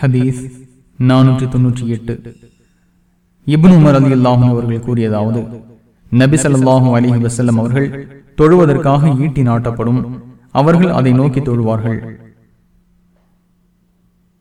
ஹதீஸ் நானூற்றி தொன்னூற்றி எட்டு. இப்னு உமர் அலி அல்லாஹும் அவர்கள் கூறியதாவது நபி ஸல்லல்லாஹு அலைஹி வஸல்லம் அவர்கள் தொழுவதற்காக ஈட்டி நாட்டப்படும் அவர்கள் அதை நோக்கி தொழுவார்கள்.